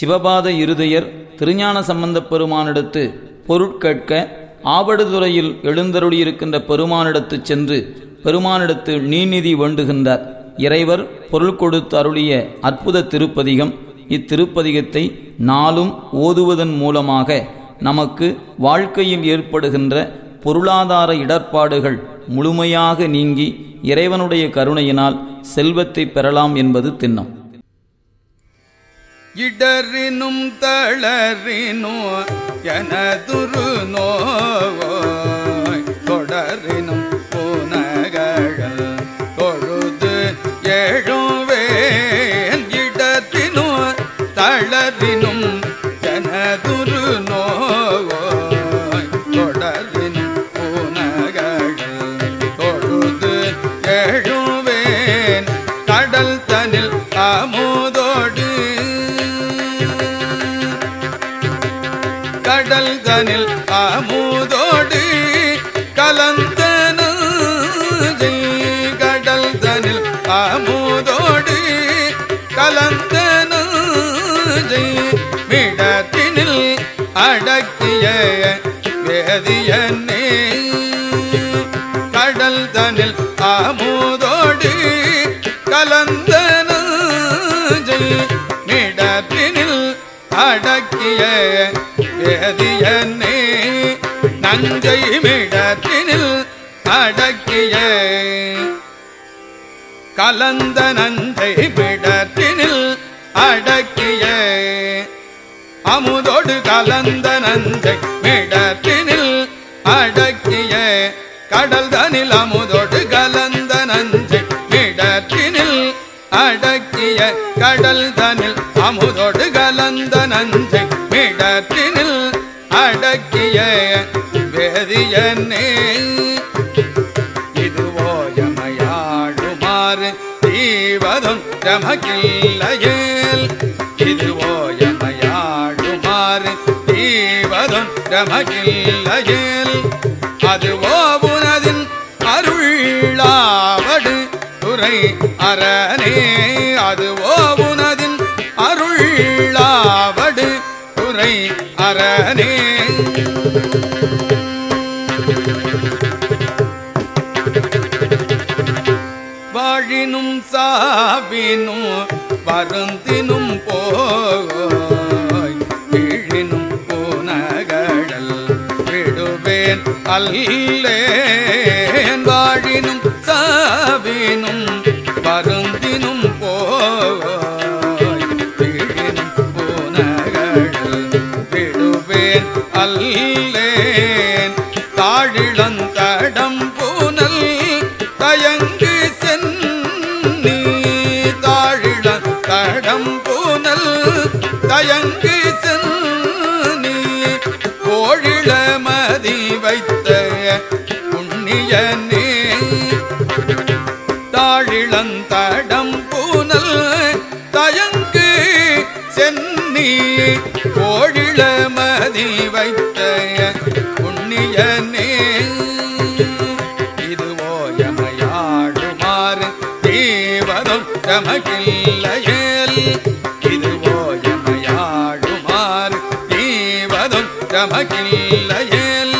சிவபாத இருதயர் திருஞான சம்பந்தப் பெருமானிடத்து பொருட்கேட்க ஆவடுதுறையில் எழுந்தருளியிருக்கின்ற பெருமானிடத்துச் சென்று பெருமானிடத்து நீநிதி வேண்டுகின்றார். இறைவர் பொருள் கொடுத்து அருளிய அற்புத திருப்பதிகம். இத்திருப்பதிகத்தை நாளும் ஓதுவதன் மூலமாக நமக்கு வாழ்க்கையில் ஏற்படுகின்ற பொருளாதார இடர்பாடுகள் முழுமையாக நீங்கி இறைவனுடைய கருணையினால் செல்வத்தை பெறலாம் என்பது திண்ணம். இடறினும் தளறினோ எனதுரு நோய் தொடரினும் புனகழல் மிடத்தினில் அடக்கிய வேதியனே கடல் தனில் அமுதோடு கலந்த மிடத்தினில் அடக்கிய வேதியனே நஞ்சை மிடத்தினில் அடக்கிய கலந்த நஞ்சை மிடத்தினில் அடக்கிய அமுதோடு கலந்த நஞ்சை மிடத்தினில் அடக்கிய கடல் தனில் அமுதோடு கலந்த நஞ்சை மிடத்தினில் அடக்கிய கடல் தனில் அமுதோடு கலந்த நஞ்சை மிடத்தினில் அடக்கிய வேதியனே. இதுவோ எமையாடுமாறு தீவதும் ரமகில்லையேல் தீவதும் ரமகில்லையேல் அதுவோ உனதின் அருளாவடு துறை அரணே. அதுவோ உனதின் அருளாவடு துறை அரணே. வாழினும் சாவினும் வருந்தினும் போ அல்லேன் வாழினும் சாவினும் பருந்தினும் போய் வீழினும் விடுவேன் அல்லேன். தாழிழந்தடம் பூனல் தயங்க தமக்கில்லையேல்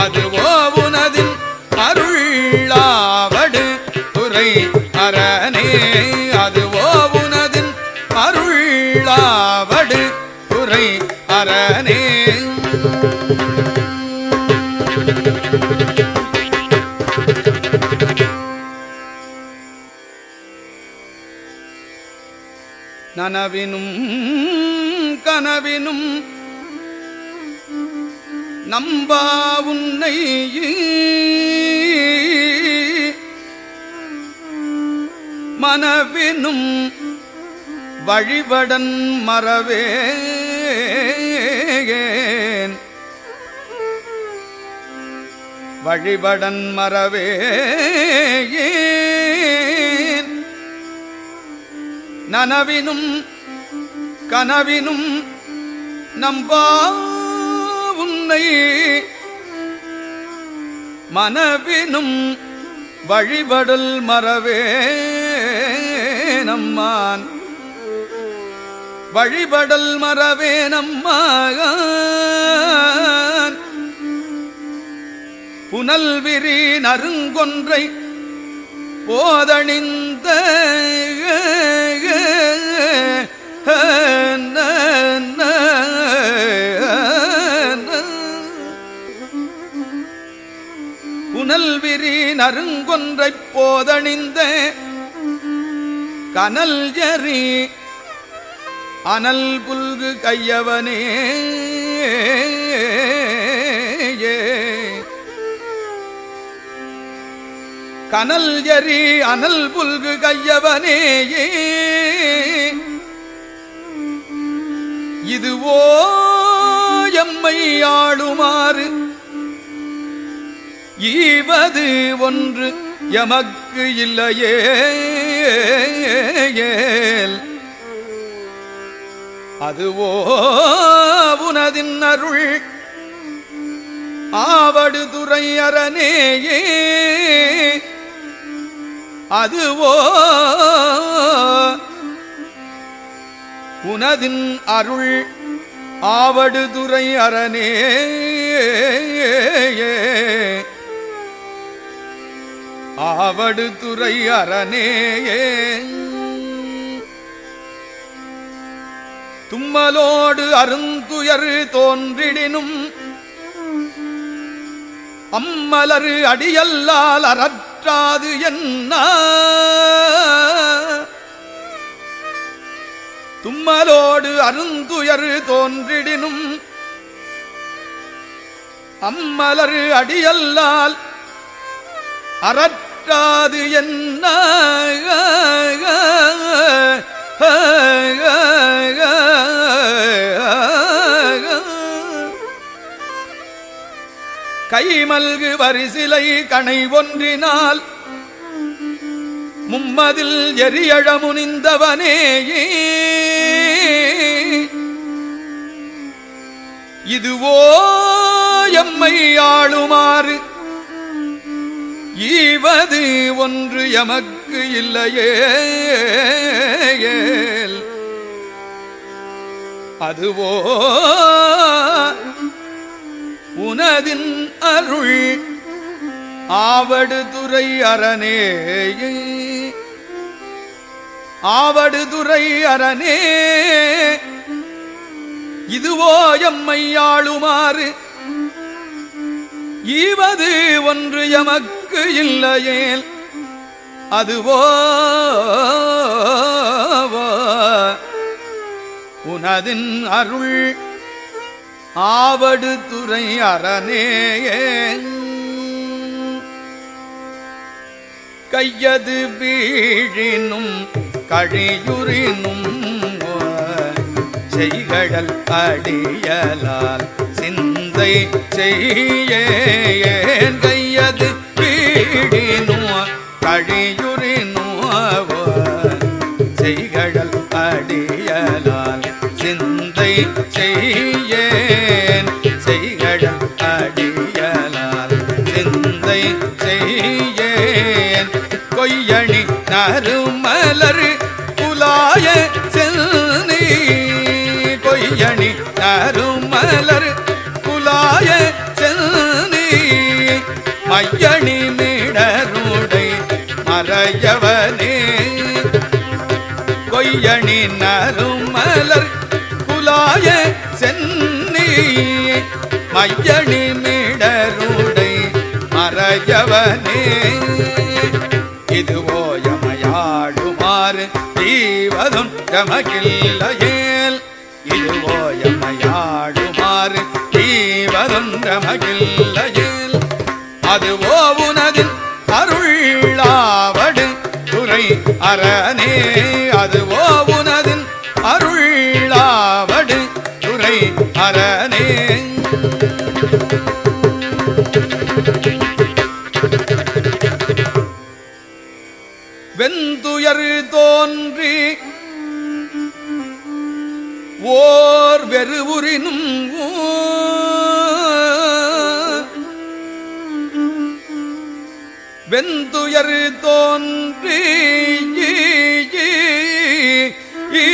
அதுவோ உனதின் அருளாவடு துறை அரணே. அதுவோ உனதின் அருளாவடு துறை அரணே. நனவினும் கனவினும் நம்பா உன்னை மனவினும் வழிபடன் மறவேன். வழிபடன் மறவே நனவினும் கனவினும் நம்பா உன்னை மனவினும் வழிபடல் மறவே நம்மான் வழிபடல் மறவேனம்மான். புனல்விரி நருங்கொன்றை போதணிந்த புனல்விரி நறுங்கொன்றைப் போதணிந்த கனல் ஜரி அனல் புல்கு கையவனே கனல் ஜரி அனல் புல்கு கையவனேயே இதுவோ எம்மை ஆளுமாறு ஈவது ஒன்று எமக்கு இல்லையே. அதுவோ உனதின் அருள். ஆவடு துறையரனேயே அதுவோ உனதின் அருள். ஆவடுதுறை அரணே ஆவடு துறை அரணேயே தும்மலோடு அருந்துயர் தோன்றிடினும் அம்மலரு அடியல்லால் அறற்றாது என்ன? தும்மலோடு அருந்துயர் தோன்றிடினும் அம்மலரு அடியல்லால் பற்றாது என்ன? கைமல்கு வரிசிலை கணை ஒன்றினால் மும்மதில் எரியழ முனிந்தவனேயே இதுவோ எம்மை ஆளுமாறு ஈவது ஒன்று எமக்கு இல்லையே. அதுவோ உனதின் அருள் ஆவடுதுறை அரணே. ஆவடுதுறை அரணே. இதுவோ எம்மை ஆளுமாறு ஈவது ஒன்று எமக்கு இல்லையேல் அதுவோ உனதின் அருள் ஆவடு துறை அரணேயே கையது வீழினும் கழியுறினும் செய்கடல் அடியலால் சிந்தை செய்யேன். கை கழியுறினும் செய்கடல் அடியலால் சிந்தை செய்யேன். செய்கடல் அடியலால் சிந்தை செய்யேன். கொய்யணி நறுமலர் புலாய செல்னி கொய்யணி நறுமலர் கொய்யணி நறுமலர் குலாய சென்னி மையணி மிடருடை மறையவனே. இதுவோ எமையாடுமாறு தீவதும் ரமகில்லையேல். இதுவோ எமையாடுமாறு தீவதும் ரமகில்லையேல். அதுவோ உனதின் அருளாவடு துறை அரணே. அதுவோ துயர் தோன்றி ஓர் வெறுவுரினும் வெந்துயர் தோன்றி ஈ ஈ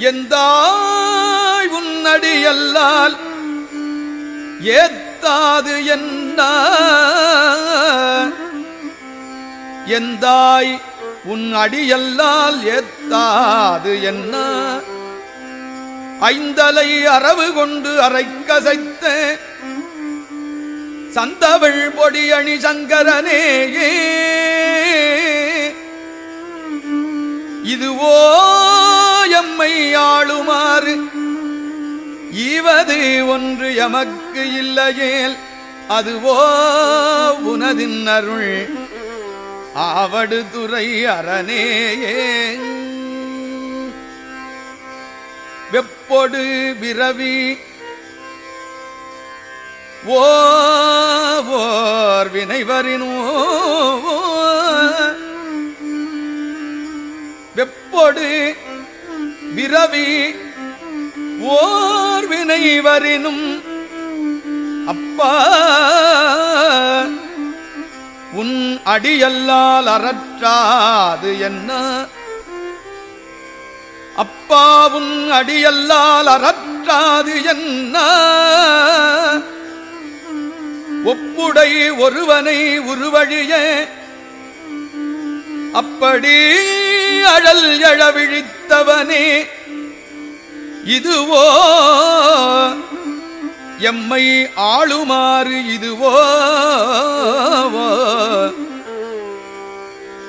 எந்தாய் உன்னடியல்லால் ஏத்தாது என்ன எந்தாய் உன் அடியல்லால் ஏத்தாது என்ன ஐந்தலை அரவு கொண்டு அரைக்கசைத்த சந்தவள் பொடியணி சங்கரனேயே இதுவோ எம்மை ஆளுமாறு. ஈவது ஒன்று எமக்கு இல்லையேல் அதுவோ உனதின் அருள். ஆவடு துறை அரணேயே வெப்பொடு விரவி ஓர் வினைவரினோ வெப்பொடு விரவி ஓர் வினைவரினும் அப்பா உன் அடியல்லால் அறற்றாது என்ன? அப்பா உன் அடியல்லால் அறற்றாது என்ன? ஒப்புடை ஒருவனை உருவழிய அப்படி அழல் எழவிழித்தவனே இதுவோ? எம்மை ஆளுமாறு இதுவோ?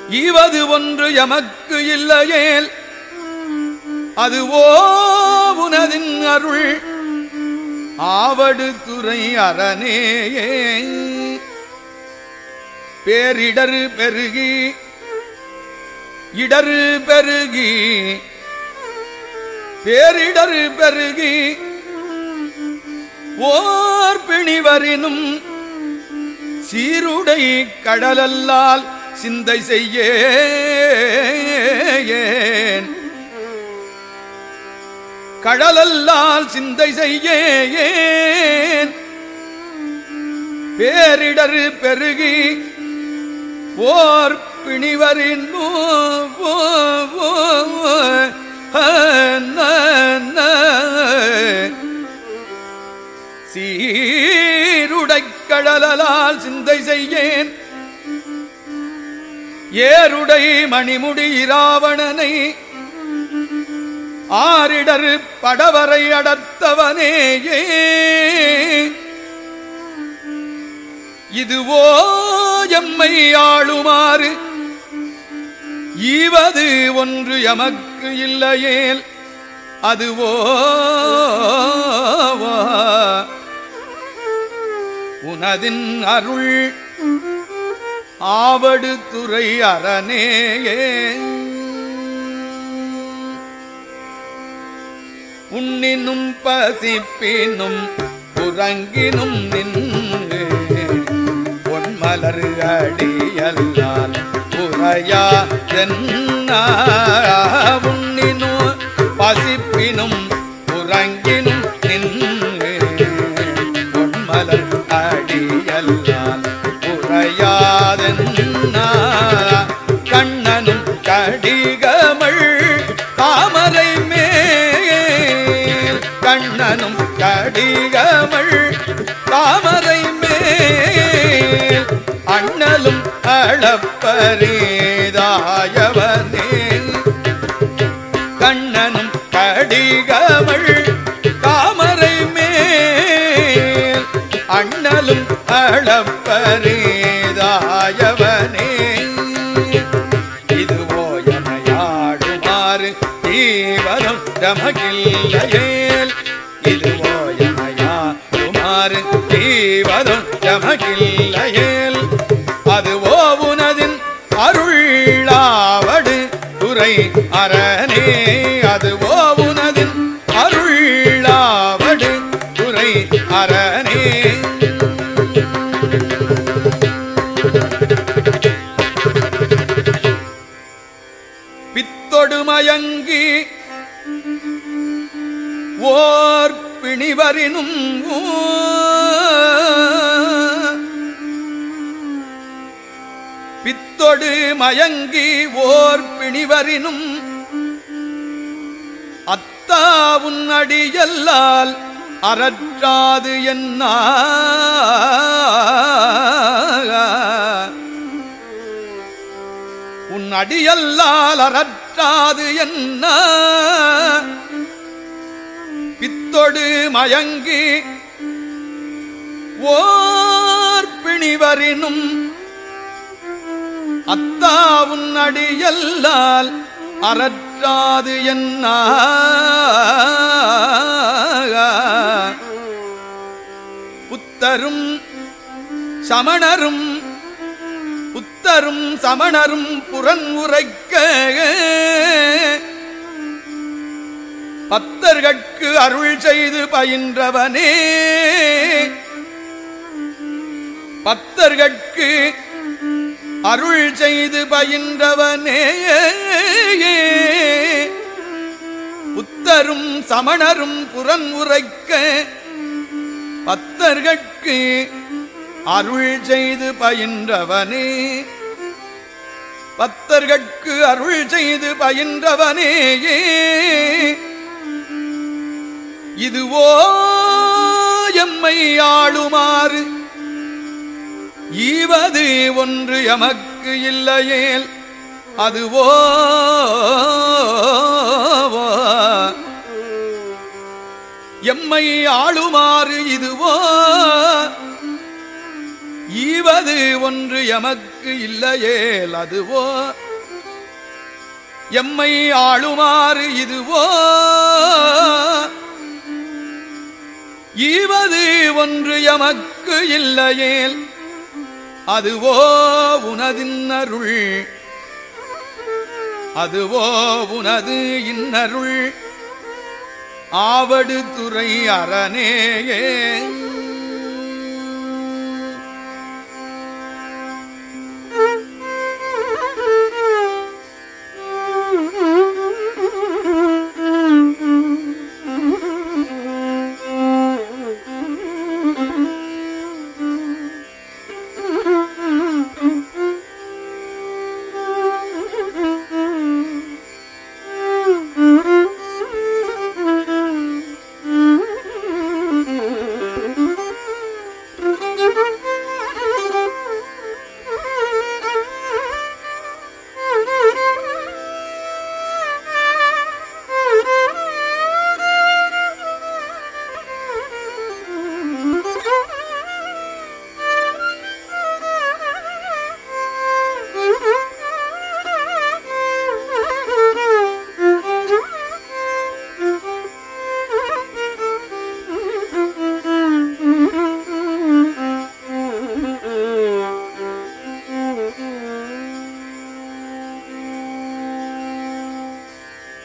இவது ஒன்று எமக்கு இல்லையேல் அதுவோ உனதின் அருள்? ஆவடு துறை அரணேயே பேரிடர் பெருகி இடரு பெருகி பேரிடரு பெருகி ஓர் பிணிவரினும் சீருடை கடலல்லால் சிந்தை செய்யேன். கடலல்லால் சிந்தை செய்யேன். பேரிடரு பெருகி ஓர் பிணிவரின் சீருடைக்கடலால் சிந்தை செய்யேன். ஏருடை மணிமுடி இராவணனை ஆரிடர் படவரை அடர்த்தவனேயே. இதுவோ எம்மை ஆளுமாறு ஈவது ஒன்று எமக்கு இல்லையேல் அதுவோ உனதின் அருள் ஆவடு துறை அரணேயே உண்ணினும் பசிப்பினும் உறங்கினும் நின்று பொன்மலர் அடி உரையா உண்ணினோ பசிப்பினும் எனையாடுமாறு தீவனம் ரமகில்லையேல் இதுவோ எனையாடுமாறு தீவரம் தமகில்லை மயங்கி ஓர் பிணிவரினும் பித்தொடு மயங்கி ஓர் பிணிவரினும் அத்தா உன்னடியல்லால் அறற்றாது என்ன உன் அடியல்லால் அறற்றாது என்ன? பித்தொடு மயங்கி ஓர் பிணிவரினும் அத்தா அடியல்லால் அறற்றாது என்ன? புத்தரும் சமணரும் புத்தரும் சமணரும் புறன் உரைக்க. பத்தர்கட்கு அருள் செய்து பயின்றவனே. பத்தர்கட்கு அருள் செய்து பயின்றவனே. புத்தரும் சமணரும் புறன் உரைக்க. பத்தர்கட்கு அருள் செய்து பயின்றவனே. பத்தர்கட்கு அருள் செய்து பயின்றவனேயே. இதுவோ எம்மை ஆளுமாறு. ஈவது ஒன்று எமக்கு இல்லையேல் அதுவோ எம்மை ஆளுமாறு இதுவோ ஈவது ஒன்று எமக்கு இல்லையேல் அதுவோ? எம்மை ஆளுமாறு இதுவோ? ஈவது ஒன்று எமக்கு இல்லையேல் அதுவோ? உனதின்னருள் அதுவோ? உனது இன்னருள். ஆவடு துறை அரணேயே.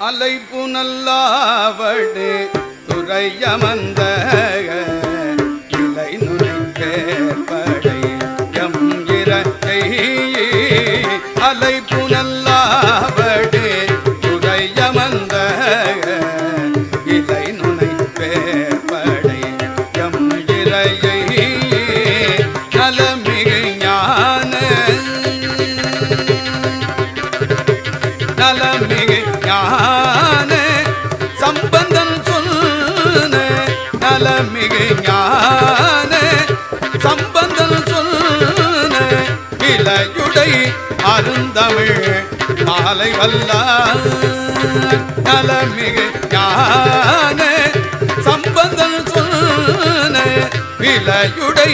அலைப்பு நல்லாவடு துறையமந்த அருந்தமிழ் மாலை வல்லார் நலமிகு ஞான சம்பந்தன் சொன்ன விலையுடை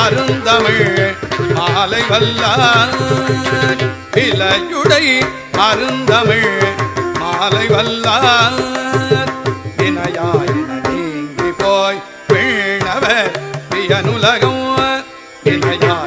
அருந்தமிழ் மாலை வல்லார் விலையுடை அருந்தமிழ் மாலை வல்லார் இணையாயின நீங்கி போய் வீணவர் பியனுலகம் இணையாயின